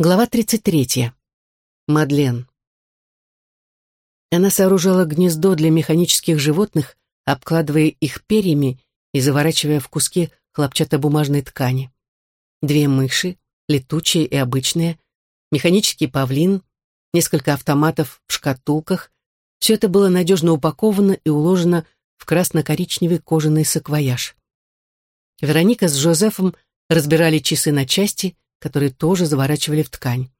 Глава 33. Мадлен. Она сооружала гнездо для механических животных, обкладывая их перьями и заворачивая в куски хлопчатобумажной ткани. Две мыши, летучие и обычные, механический павлин, несколько автоматов в шкатулках. Все это было надежно упаковано и уложено в красно-коричневый кожаный саквояж. Вероника с Жозефом разбирали часы на части — которые тоже заворачивали в ткань.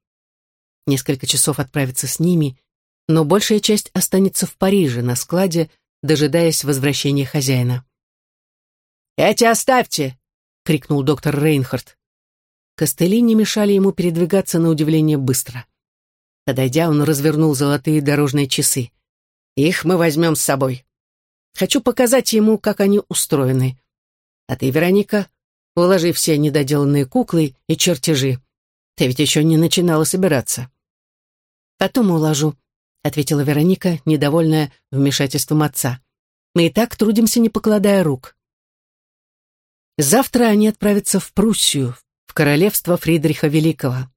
Несколько часов отправиться с ними, но большая часть останется в Париже, на складе, дожидаясь возвращения хозяина. «Эти оставьте!» — крикнул доктор Рейнхард. Костыли не мешали ему передвигаться на удивление быстро. Подойдя, он развернул золотые дорожные часы. «Их мы возьмем с собой. Хочу показать ему, как они устроены. А ты, Вероника, Уложи все недоделанные куклы и чертежи. Ты ведь еще не начинала собираться. Потом уложу, ответила Вероника, недовольная вмешательством отца. Мы и так трудимся, не покладая рук. Завтра они отправятся в Пруссию, в королевство Фридриха Великого.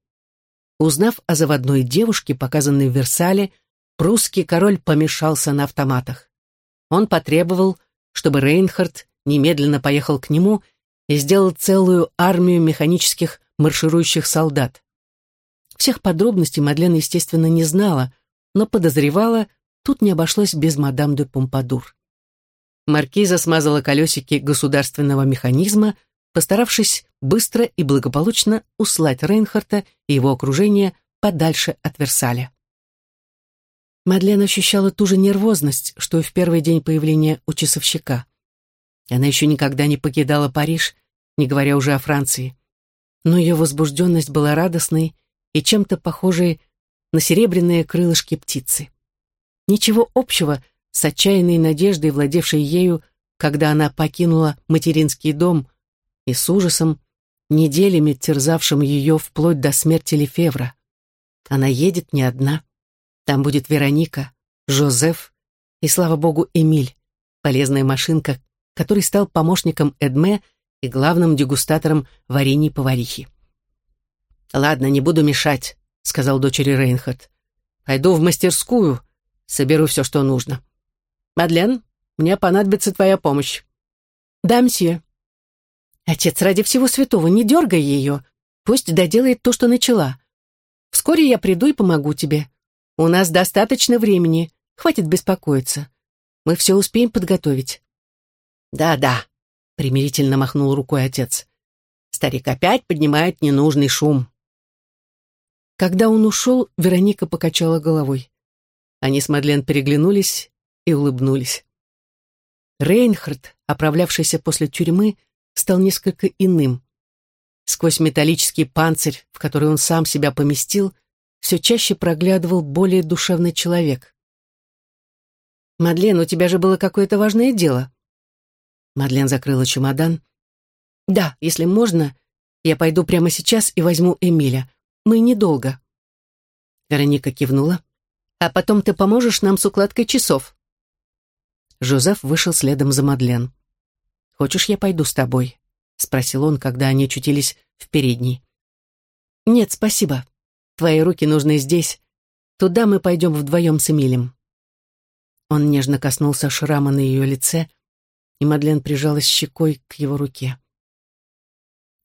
Узнав о заводной девушке, показанной в Версале, прусский король помешался на автоматах. Он потребовал, чтобы Рейнхард немедленно поехал к нему и сделал целую армию механических марширующих солдат. Всех подробностей Мадлен, естественно, не знала, но подозревала, тут не обошлось без мадам де Помпадур. Маркиза смазала колесики государственного механизма, постаравшись быстро и благополучно услать Рейнхарта и его окружение подальше от Версаля. Мадлен ощущала ту же нервозность, что и в первый день появления у часовщика. Она еще никогда не покидала Париж не говоря уже о Франции. Но ее возбужденность была радостной и чем-то похожей на серебряные крылышки птицы. Ничего общего с отчаянной надеждой, владевшей ею, когда она покинула материнский дом, и с ужасом, неделями терзавшим ее вплоть до смерти Лефевра. Она едет не одна. Там будет Вероника, Жозеф и, слава богу, Эмиль, полезная машинка, который стал помощником Эдме и главным дегустатором варений поварихи. «Ладно, не буду мешать», — сказал дочери Рейнхард. «Пойду в мастерскую, соберу все, что нужно. Мадлен, мне понадобится твоя помощь». «Да, мсье». «Отец, ради всего святого, не дергай ее. Пусть доделает то, что начала. Вскоре я приду и помогу тебе. У нас достаточно времени, хватит беспокоиться. Мы все успеем подготовить». «Да-да», примирительно махнул рукой отец. Старик опять поднимает ненужный шум. Когда он ушел, Вероника покачала головой. Они с Мадлен переглянулись и улыбнулись. Рейнхард, оправлявшийся после тюрьмы, стал несколько иным. Сквозь металлический панцирь, в который он сам себя поместил, все чаще проглядывал более душевный человек. «Мадлен, у тебя же было какое-то важное дело», Мадлен закрыла чемодан. «Да, если можно, я пойду прямо сейчас и возьму Эмиля. Мы недолго». Вероника кивнула. «А потом ты поможешь нам с укладкой часов». Жозеф вышел следом за Мадлен. «Хочешь, я пойду с тобой?» — спросил он, когда они очутились в передней. «Нет, спасибо. Твои руки нужны здесь. Туда мы пойдем вдвоем с Эмилем». Он нежно коснулся шрама на ее лице, — и Мадлен прижалась щекой к его руке.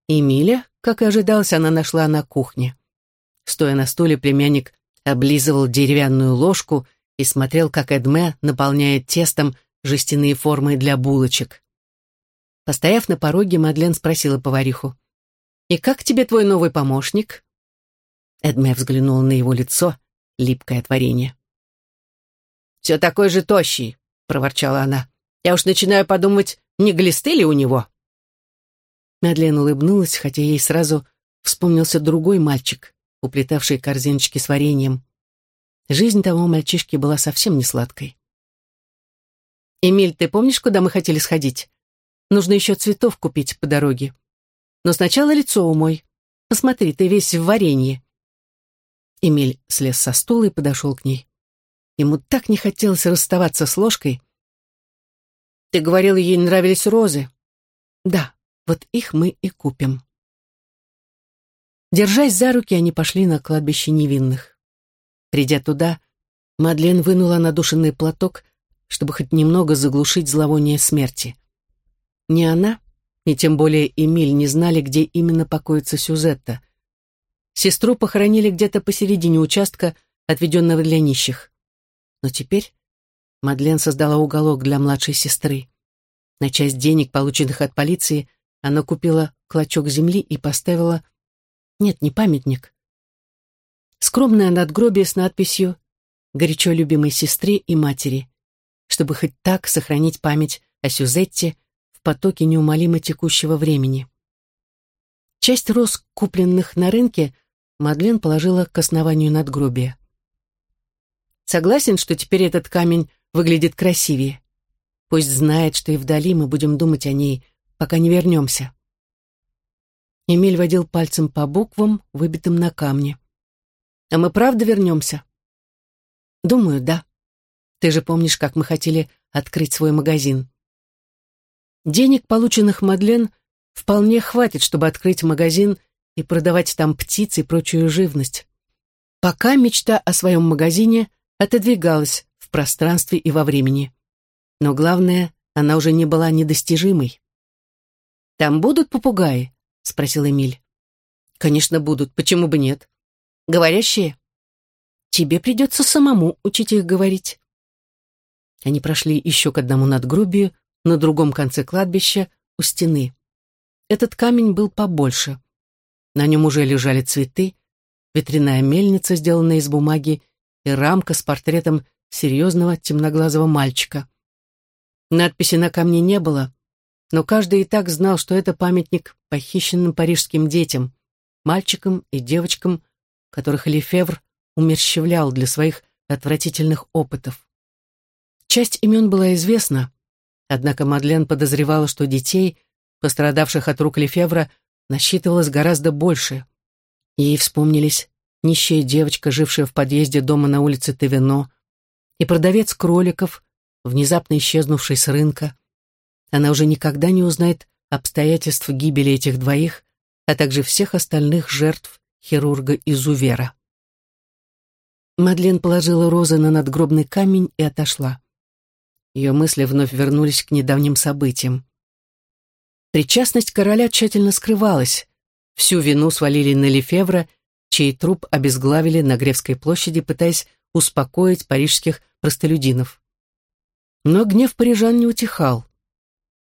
Эмиля, как и ожидалось, она нашла на кухне. Стоя на стуле, племянник облизывал деревянную ложку и смотрел, как Эдме наполняет тестом жестяные формы для булочек. Постояв на пороге, Мадлен спросила повариху, «И как тебе твой новый помощник?» Эдме взглянул на его лицо, липкое творение. «Все такой же тощий», — проворчала она. Я уж начинаю подумать, не глисты ли у него?» Мадлен улыбнулась, хотя ей сразу вспомнился другой мальчик, уплетавший корзиночки с вареньем. Жизнь того мальчишки была совсем не сладкой. «Эмиль, ты помнишь, куда мы хотели сходить? Нужно еще цветов купить по дороге. Но сначала лицо умой. Посмотри, ты весь в варенье». Эмиль слез со стула и подошел к ней. Ему так не хотелось расставаться с ложкой, ты говорила, ей нравились розы. Да, вот их мы и купим. Держась за руки, они пошли на кладбище невинных. Придя туда, Мадлен вынула надушенный платок, чтобы хоть немного заглушить зловоние смерти. Ни она, ни тем более Эмиль не знали, где именно покоится Сюзетта. Сестру похоронили где-то посередине участка, отведенного для нищих. Но теперь Мадлен создала уголок для младшей сестры. На часть денег, полученных от полиции, она купила клочок земли и поставила... Нет, не памятник. Скромное надгробие с надписью «Горячо любимой сестре и матери», чтобы хоть так сохранить память о Сюзетте в потоке неумолимо текущего времени. Часть роз, купленных на рынке, Мадлен положила к основанию надгробия. Согласен, что теперь этот камень выглядит красивее. Пусть знает, что и вдали мы будем думать о ней, пока не вернемся. Эмиль водил пальцем по буквам, выбитым на камне. «А мы правда вернемся?» «Думаю, да. Ты же помнишь, как мы хотели открыть свой магазин?» Денег, полученных Мадлен, вполне хватит, чтобы открыть магазин и продавать там птиц и прочую живность. Пока мечта о своем магазине отодвигалась в пространстве и во времени. Но главное, она уже не была недостижимой. «Там будут попугаи?» — спросил Эмиль. «Конечно, будут. Почему бы нет? Говорящие?» «Тебе придется самому учить их говорить». Они прошли еще к одному надгробию, на другом конце кладбища, у стены. Этот камень был побольше. На нем уже лежали цветы, ветряная мельница, сделанная из бумаги, и рамка с портретом серьезного темноглазого мальчика. Надписи на камне не было, но каждый и так знал, что это памятник похищенным парижским детям, мальчикам и девочкам, которых Лефевр умерщвлял для своих отвратительных опытов. Часть имен была известна, однако Мадлен подозревала, что детей, пострадавших от рук Лефевра, насчитывалось гораздо больше. Ей вспомнились нищая девочка, жившая в подъезде дома на улице Тевино, и продавец кроликов, внезапно исчезнувший с рынка. Она уже никогда не узнает обстоятельств гибели этих двоих, а также всех остальных жертв хирурга-изувера. Мадлен положила розы на надгробный камень и отошла. Ее мысли вновь вернулись к недавним событиям. Причастность короля тщательно скрывалась. Всю вину свалили на Лефевра, чей труп обезглавили на Гревской площади, пытаясь успокоить парижских простолюдинов. Но гнев парижан не утихал.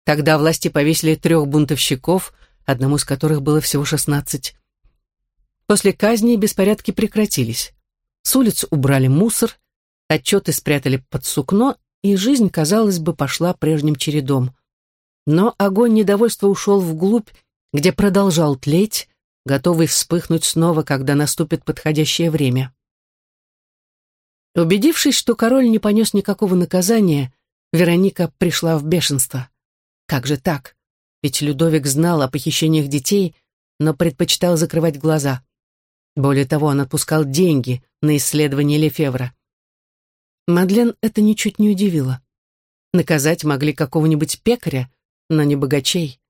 Тогда власти повесили трех бунтовщиков, одному из которых было всего шестнадцать. После казни беспорядки прекратились. С улиц убрали мусор, отчеты спрятали под сукно, и жизнь, казалось бы, пошла прежним чередом. Но огонь недовольства ушел вглубь, где продолжал тлеть, готовый вспыхнуть снова, когда наступит подходящее время. Убедившись, что король не понес никакого наказания, Вероника пришла в бешенство. Как же так? Ведь Людовик знал о похищениях детей, но предпочитал закрывать глаза. Более того, он отпускал деньги на исследование Лефевра. Мадлен это ничуть не удивило. Наказать могли какого-нибудь пекаря, но не богачей,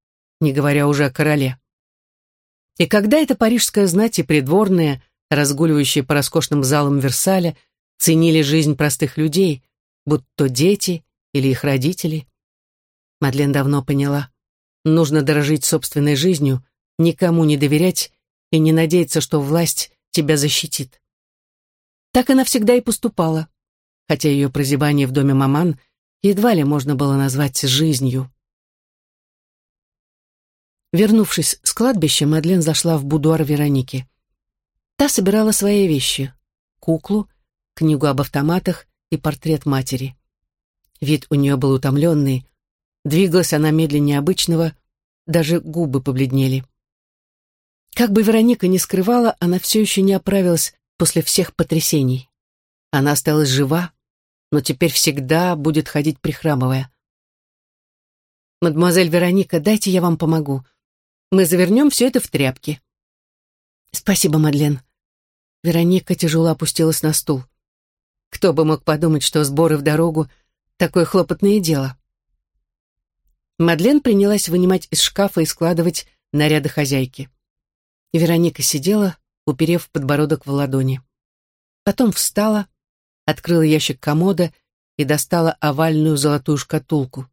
не говоря уже о короле. И когда эта парижская знать и придворная, разгуливающие по роскошным залам Версаля, ценили жизнь простых людей, будто дети или их родители. Мадлен давно поняла. Нужно дорожить собственной жизнью, никому не доверять и не надеяться, что власть тебя защитит. Так она всегда и поступала, хотя ее прозябание в доме маман едва ли можно было назвать жизнью. Вернувшись с кладбища, Мадлен зашла в будуар Вероники. Та собирала свои вещи — куклу, книгу об автоматах и портрет матери. Вид у нее был утомленный. Двигалась она медленнее обычного, даже губы побледнели. Как бы Вероника ни скрывала, она все еще не оправилась после всех потрясений. Она осталась жива, но теперь всегда будет ходить прихрамывая. «Мадемуазель Вероника, дайте я вам помогу. Мы завернем все это в тряпки». «Спасибо, Мадлен». Вероника тяжело опустилась на стул. Кто бы мог подумать, что сборы в дорогу Такое хлопотное дело. Мадлен принялась вынимать из шкафа и складывать наряды хозяйки. Вероника сидела, уперев подбородок в ладони. Потом встала, открыла ящик комода и достала овальную золотую шкатулку.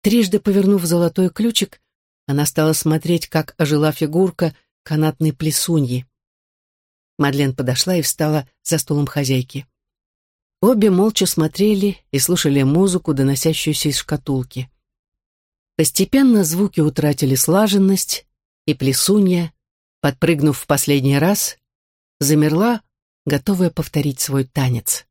Трижды повернув золотой ключик, она стала смотреть, как ожила фигурка канатной плесуньи. Мадлен подошла и встала за столом хозяйки. Обе молча смотрели и слушали музыку, доносящуюся из шкатулки. Постепенно звуки утратили слаженность, и плесунья, подпрыгнув в последний раз, замерла, готовая повторить свой танец.